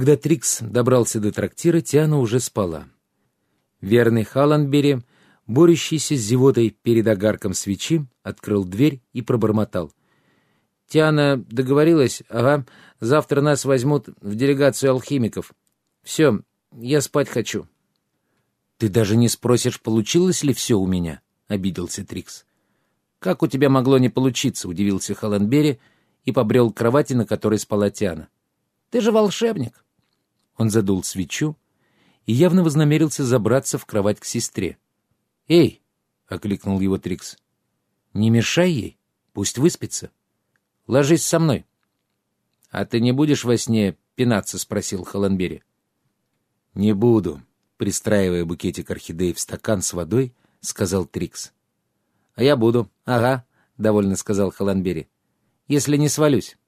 Когда Трикс добрался до трактира, Тиана уже спала. Верный Халанбери, борющийся с зевотой перед огарком свечи, открыл дверь и пробормотал. «Тиана договорилась, ага, завтра нас возьмут в делегацию алхимиков. Все, я спать хочу». «Ты даже не спросишь, получилось ли все у меня?» — обиделся Трикс. «Как у тебя могло не получиться?» — удивился Халанбери и побрел к кровати, на которой спала Тиана. «Ты же волшебник!» Он задул свечу и явно вознамерился забраться в кровать к сестре. «Эй!» — окликнул его Трикс. «Не мешай ей, пусть выспится. Ложись со мной». «А ты не будешь во сне пинаться?» — спросил Халанбери. «Не буду», — пристраивая букетик орхидей в стакан с водой, сказал Трикс. «А я буду. Ага», — довольно сказал Халанбери. «Если не свалюсь».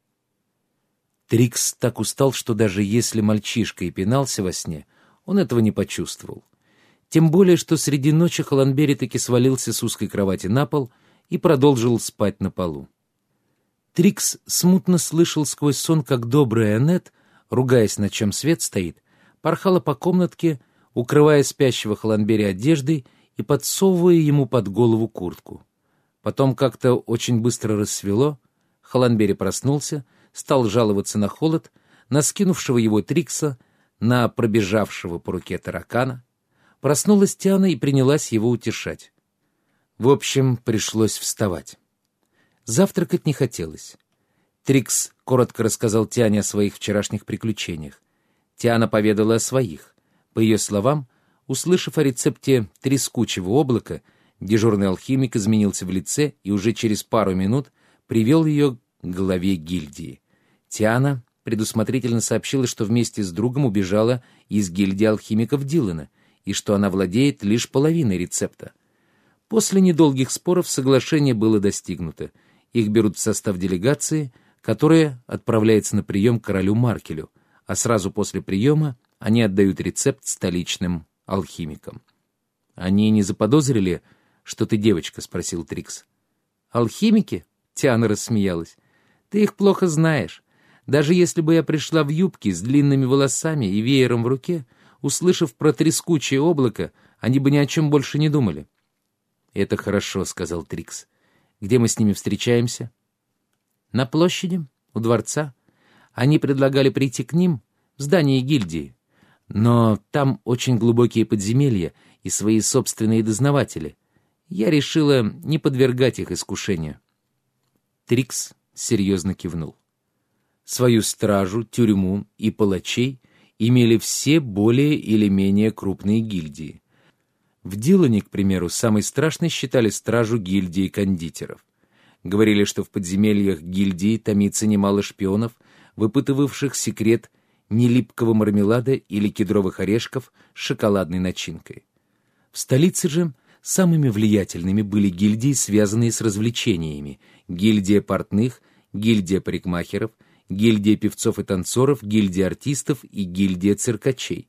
Трикс так устал, что даже если мальчишка и пинался во сне, он этого не почувствовал. Тем более, что среди ночи Холанбери таки свалился с узкой кровати на пол и продолжил спать на полу. Трикс смутно слышал сквозь сон, как добрая Аннет, ругаясь, на чем свет стоит, порхала по комнатке, укрывая спящего Холанбери одеждой и подсовывая ему под голову куртку. Потом как-то очень быстро рассвело, Холанбери проснулся, стал жаловаться на холод, на скинувшего его Трикса, на пробежавшего по руке таракана. Проснулась Тиана и принялась его утешать. В общем, пришлось вставать. Завтракать не хотелось. Трикс коротко рассказал Тиане о своих вчерашних приключениях. Тиана поведала о своих. По ее словам, услышав о рецепте трескучего облака, дежурный алхимик изменился в лице и уже через пару минут привел ее к главе гильдии. Тиана предусмотрительно сообщила, что вместе с другом убежала из гильдии алхимиков Дилана и что она владеет лишь половиной рецепта. После недолгих споров соглашение было достигнуто. Их берут в состав делегации, которая отправляется на прием к королю Маркелю, а сразу после приема они отдают рецепт столичным алхимикам. «Они не заподозрили, что ты девочка?» — спросил Трикс. «Алхимики?» — Тиана рассмеялась. «Ты их плохо знаешь. Даже если бы я пришла в юбке с длинными волосами и веером в руке, услышав про трескучее облако, они бы ни о чем больше не думали. «Это хорошо», — сказал Трикс. «Где мы с ними встречаемся?» «На площади, у дворца. Они предлагали прийти к ним в здание гильдии. Но там очень глубокие подземелья и свои собственные дознаватели. Я решила не подвергать их искушению». Трикс серьезно кивнул. Свою стражу, тюрьму и палачей имели все более или менее крупные гильдии. В Дилане, к примеру, самой страшной считали стражу гильдии кондитеров. Говорили, что в подземельях гильдии томится немало шпионов, выпытывавших секрет нелипкого мармелада или кедровых орешков с шоколадной начинкой. В столице же самыми влиятельными были гильдии, связанные с развлечениями, гильдия портных, гильдия парикмахеров, гильдия певцов и танцоров, гильдия артистов и гильдия циркачей.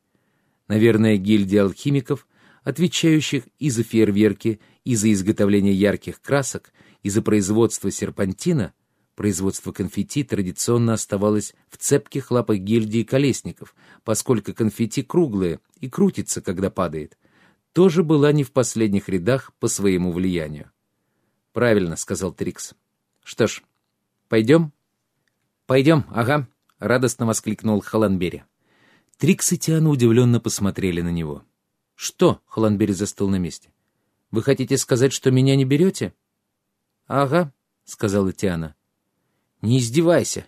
Наверное, гильдия алхимиков, отвечающих и за фейерверки, и за изготовление ярких красок, и за производство серпантина, производство конфетти традиционно оставалось в цепких лапах гильдии колесников, поскольку конфетти круглые и крутится, когда падает, тоже была не в последних рядах по своему влиянию. «Правильно», — сказал Трикс. «Что ж, пойдем?» «Пойдем, ага», — радостно воскликнул Халанбери. Трикс и Тиана удивленно посмотрели на него. «Что?» — Халанбери застыл на месте. «Вы хотите сказать, что меня не берете?» «Ага», — сказала Тиана. «Не издевайся!»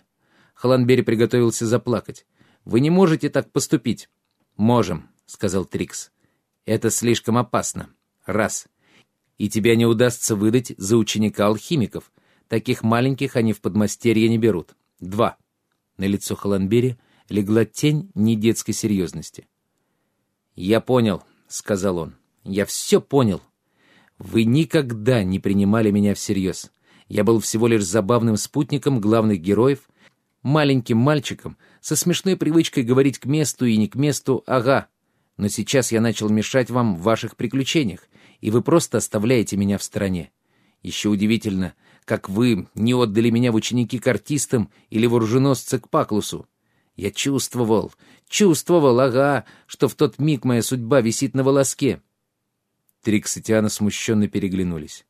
Халанбери приготовился заплакать. «Вы не можете так поступить». «Можем», — сказал Трикс. «Это слишком опасно. Раз. И тебя не удастся выдать за ученика алхимиков. Таких маленьких они в подмастерье не берут. Два. На лицо Халанбери легла тень недетской серьезности. «Я понял», — сказал он. «Я все понял. Вы никогда не принимали меня всерьез. Я был всего лишь забавным спутником главных героев, маленьким мальчиком, со смешной привычкой говорить к месту и не к месту «ага». Но сейчас я начал мешать вам в ваших приключениях, и вы просто оставляете меня в стороне. Еще удивительно — как вы не отдали меня в ученики к артистам или в оруженосцы к Паклусу. Я чувствовал, чувствовал, ага, что в тот миг моя судьба висит на волоске. Трикс и Тиана смущенно переглянулись.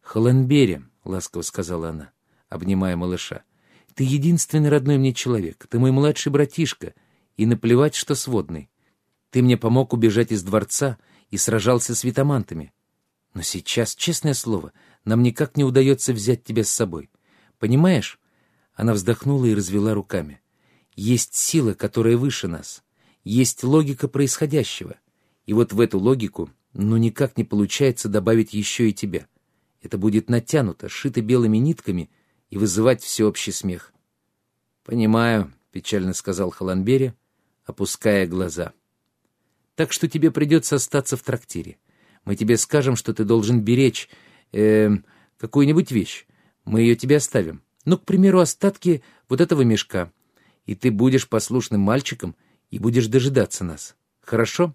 «Холленбери», — ласково сказала она, обнимая малыша, — «ты единственный родной мне человек, ты мой младший братишка, и наплевать, что сводный. Ты мне помог убежать из дворца и сражался с витамантами. Но сейчас, честное слово, нам никак не удается взять тебя с собой. Понимаешь?» Она вздохнула и развела руками. «Есть сила, которая выше нас. Есть логика происходящего. И вот в эту логику ну никак не получается добавить еще и тебя. Это будет натянуто, шито белыми нитками и вызывать всеобщий смех. «Понимаю», — печально сказал Холанбери, опуская глаза. «Так что тебе придется остаться в трактире. Мы тебе скажем, что ты должен беречь э, какую-нибудь вещь. Мы ее тебе оставим. Ну, к примеру, остатки вот этого мешка. И ты будешь послушным мальчиком и будешь дожидаться нас. Хорошо?»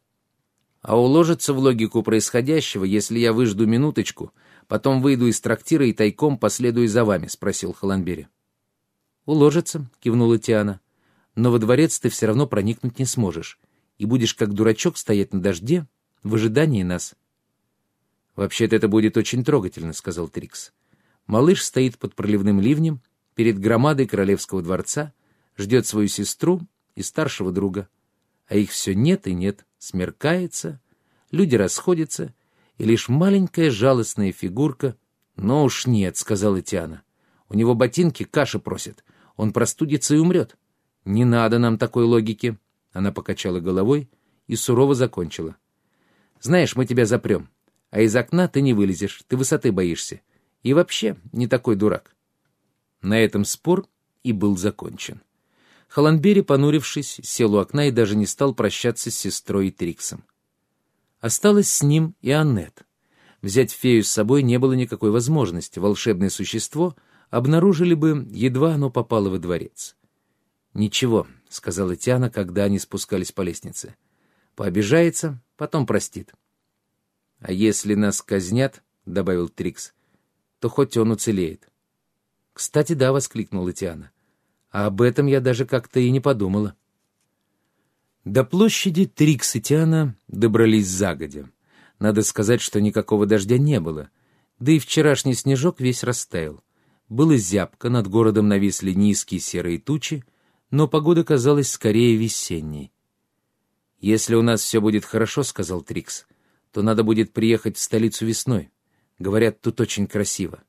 А уложится в логику происходящего, если я выжду минуточку — Потом выйду из трактира и тайком последую за вами», — спросил Холанбери. «Уложится», — кивнула Тиана. «Но во дворец ты все равно проникнуть не сможешь, и будешь как дурачок стоять на дожде в ожидании нас». «Вообще-то это будет очень трогательно», — сказал Трикс. Малыш стоит под проливным ливнем перед громадой королевского дворца, ждет свою сестру и старшего друга. А их все нет и нет, смеркается, люди расходятся, и лишь маленькая жалостная фигурка. «Но уж нет», — сказала Тиана. «У него ботинки каши просят. Он простудится и умрет». «Не надо нам такой логики». Она покачала головой и сурово закончила. «Знаешь, мы тебя запрем, а из окна ты не вылезешь, ты высоты боишься. И вообще не такой дурак». На этом спор и был закончен. Холанбери, понурившись, сел у окна и даже не стал прощаться с сестрой и Триксом. Осталась с ним и Аннет. Взять фею с собой не было никакой возможности. Волшебное существо обнаружили бы, едва оно попало во дворец. «Ничего», — сказала Тиана, когда они спускались по лестнице. «Пообижается, потом простит». «А если нас казнят», — добавил Трикс, — «то хоть он уцелеет». «Кстати, да», — воскликнула Тиана. «А об этом я даже как-то и не подумала». До площади Трикс и Тиана добрались загодя. Надо сказать, что никакого дождя не было, да и вчерашний снежок весь растаял. Было зябко, над городом нависли низкие серые тучи, но погода казалась скорее весенней. «Если у нас все будет хорошо, — сказал Трикс, — то надо будет приехать в столицу весной. Говорят, тут очень красиво».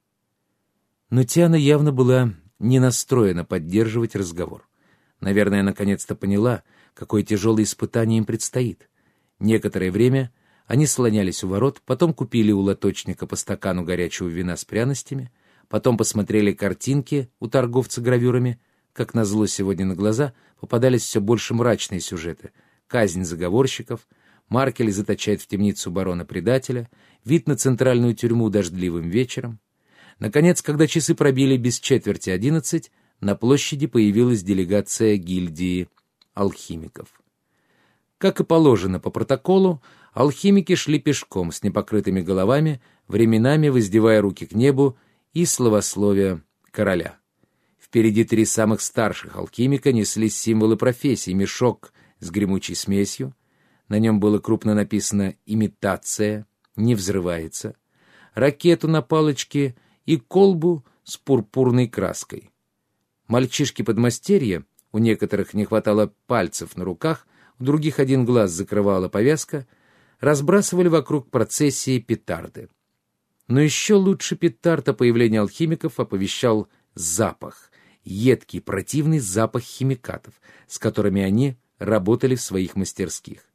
Но Тиана явно была не настроена поддерживать разговор. Наверное, наконец-то поняла — какое тяжелое испытание им предстоит. Некоторое время они слонялись у ворот, потом купили у лоточника по стакану горячего вина с пряностями, потом посмотрели картинки у торговца гравюрами. Как назло сегодня на глаза попадались все больше мрачные сюжеты. Казнь заговорщиков, Маркель заточает в темницу барона-предателя, вид на центральную тюрьму дождливым вечером. Наконец, когда часы пробили без четверти одиннадцать, на площади появилась делегация гильдии алхимиков. Как и положено по протоколу, алхимики шли пешком с непокрытыми головами, временами воздевая руки к небу и словословия короля. Впереди три самых старших алхимика несли символы профессии, мешок с гремучей смесью, на нем было крупно написано «Имитация», «Не взрывается», ракету на палочке и колбу с пурпурной краской. Мальчишки-подмастерья у некоторых не хватало пальцев на руках, у других один глаз закрывала повязка, разбрасывали вокруг процессии петарды. Но еще лучше петард о алхимиков оповещал запах, едкий, противный запах химикатов, с которыми они работали в своих мастерских.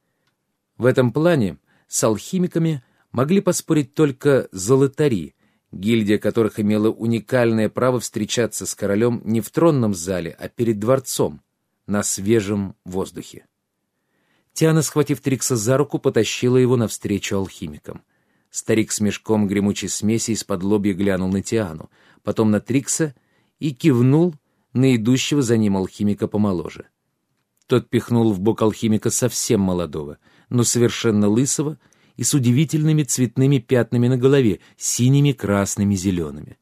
В этом плане с алхимиками могли поспорить только золотари, гильдия которых имела уникальное право встречаться с королем не в тронном зале, а перед дворцом, на свежем воздухе. Тиана, схватив Трикса за руку, потащила его навстречу алхимикам. Старик с мешком гремучей смеси из-под лобья глянул на Тиану, потом на Трикса и кивнул на идущего за ним алхимика помоложе. Тот пихнул в бок алхимика совсем молодого, но совершенно лысого, и с удивительными цветными пятнами на голове, синими, красными, зелеными.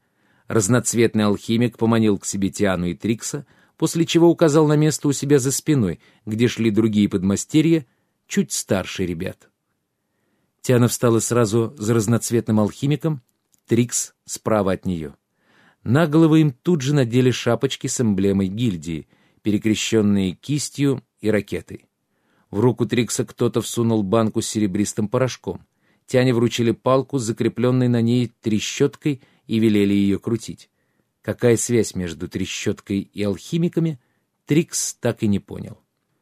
Разноцветный алхимик поманил к себе Тиану и Трикса, после чего указал на место у себя за спиной, где шли другие подмастерья, чуть старше ребят. Тиана встала сразу за разноцветным алхимиком, Трикс справа от нее. На головы им тут же надели шапочки с эмблемой гильдии, перекрещенные кистью и ракетой. В руку Трикса кто-то всунул банку с серебристым порошком. Тяне вручили палку закрепленной на ней трещоткой и велели ее крутить. Какая связь между трещоткой и алхимиками, Трикс так и не понял.